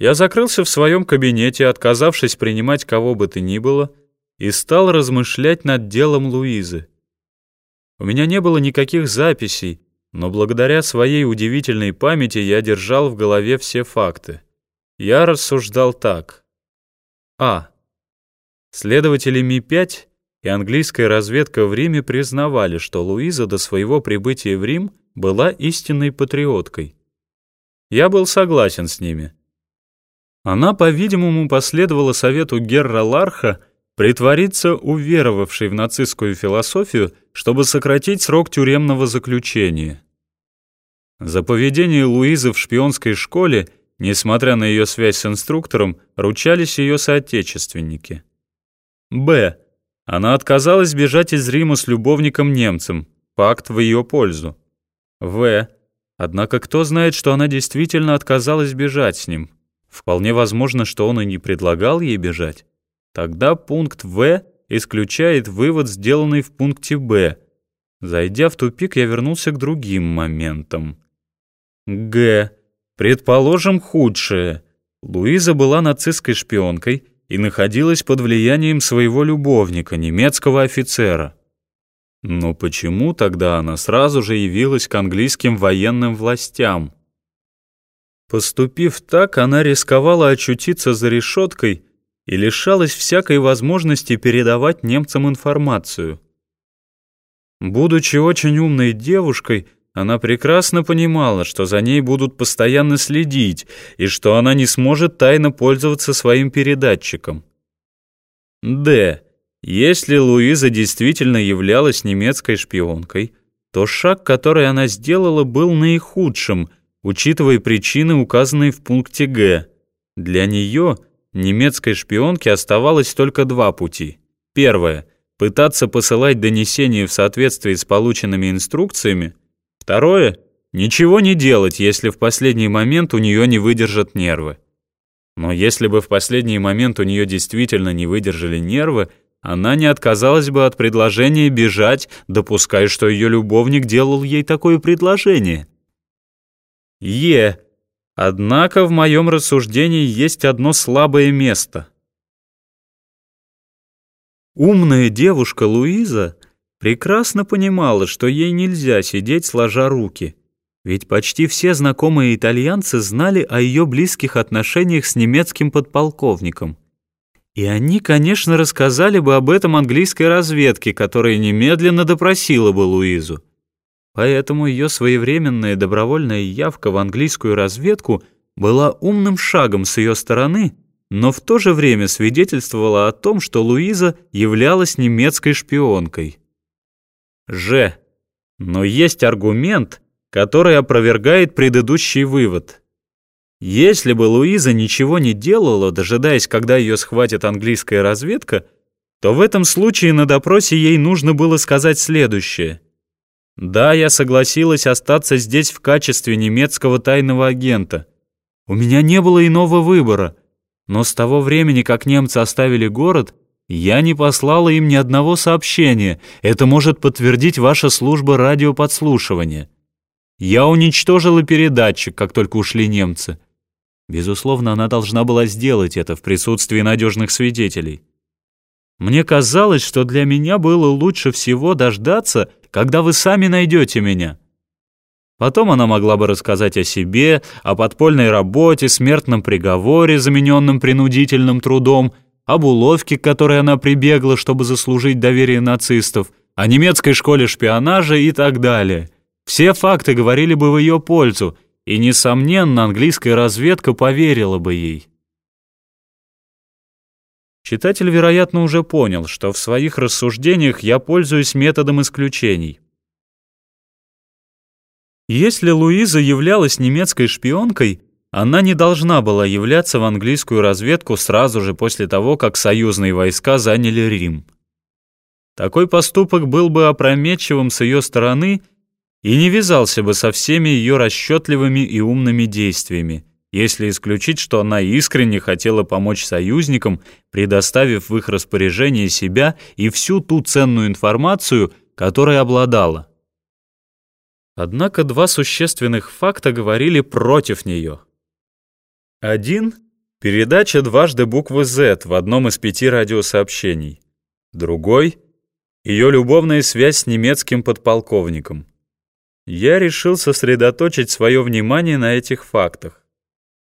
Я закрылся в своем кабинете, отказавшись принимать кого бы то ни было, и стал размышлять над делом Луизы. У меня не было никаких записей, но благодаря своей удивительной памяти я держал в голове все факты. Я рассуждал так. А. Следователи Ми-5 и английская разведка в Риме признавали, что Луиза до своего прибытия в Рим была истинной патриоткой. Я был согласен с ними. Она, по-видимому, последовала совету Герра Ларха притвориться уверовавшей в нацистскую философию, чтобы сократить срок тюремного заключения. За поведение Луизы в шпионской школе, несмотря на ее связь с инструктором, ручались ее соотечественники. Б. Она отказалась бежать из Рима с любовником-немцем, факт в ее пользу. В. Однако кто знает, что она действительно отказалась бежать с ним? Вполне возможно, что он и не предлагал ей бежать. Тогда пункт В исключает вывод, сделанный в пункте Б. Зайдя в тупик, я вернулся к другим моментам. Г. Предположим худшее. Луиза была нацистской шпионкой и находилась под влиянием своего любовника, немецкого офицера. Но почему тогда она сразу же явилась к английским военным властям? Поступив так, она рисковала очутиться за решеткой и лишалась всякой возможности передавать немцам информацию. Будучи очень умной девушкой, она прекрасно понимала, что за ней будут постоянно следить и что она не сможет тайно пользоваться своим передатчиком. Д. Если Луиза действительно являлась немецкой шпионкой, то шаг, который она сделала, был наихудшим, учитывая причины, указанные в пункте Г. Для нее, немецкой шпионке, оставалось только два пути. Первое — пытаться посылать донесения в соответствии с полученными инструкциями. Второе — ничего не делать, если в последний момент у нее не выдержат нервы. Но если бы в последний момент у нее действительно не выдержали нервы, она не отказалась бы от предложения бежать, допуская, что ее любовник делал ей такое предложение. Е. Однако в моем рассуждении есть одно слабое место. Умная девушка Луиза прекрасно понимала, что ей нельзя сидеть сложа руки, ведь почти все знакомые итальянцы знали о ее близких отношениях с немецким подполковником. И они, конечно, рассказали бы об этом английской разведке, которая немедленно допросила бы Луизу. Поэтому ее своевременная добровольная явка в английскую разведку была умным шагом с ее стороны, но в то же время свидетельствовала о том, что Луиза являлась немецкой шпионкой. Ж. Но есть аргумент, который опровергает предыдущий вывод. Если бы Луиза ничего не делала, дожидаясь, когда ее схватит английская разведка, то в этом случае на допросе ей нужно было сказать следующее. «Да, я согласилась остаться здесь в качестве немецкого тайного агента. У меня не было иного выбора, но с того времени, как немцы оставили город, я не послала им ни одного сообщения. Это может подтвердить ваша служба радиоподслушивания. Я уничтожила передатчик, как только ушли немцы». Безусловно, она должна была сделать это в присутствии надежных свидетелей. Мне казалось, что для меня было лучше всего дождаться, когда вы сами найдете меня. Потом она могла бы рассказать о себе, о подпольной работе, смертном приговоре, замененном принудительным трудом, об уловке, к которой она прибегла, чтобы заслужить доверие нацистов, о немецкой школе шпионажа и так далее. Все факты говорили бы в ее пользу, и, несомненно, английская разведка поверила бы ей. Читатель, вероятно, уже понял, что в своих рассуждениях я пользуюсь методом исключений. Если Луиза являлась немецкой шпионкой, она не должна была являться в английскую разведку сразу же после того, как союзные войска заняли Рим. Такой поступок был бы опрометчивым с ее стороны и не вязался бы со всеми ее расчетливыми и умными действиями, если исключить, что она искренне хотела помочь союзникам, предоставив в их распоряжение себя и всю ту ценную информацию, которой обладала. Однако два существенных факта говорили против нее. Один Передача дважды буквы «З» в одном из пяти радиосообщений. Другой — ее любовная связь с немецким подполковником. Я решил сосредоточить свое внимание на этих фактах.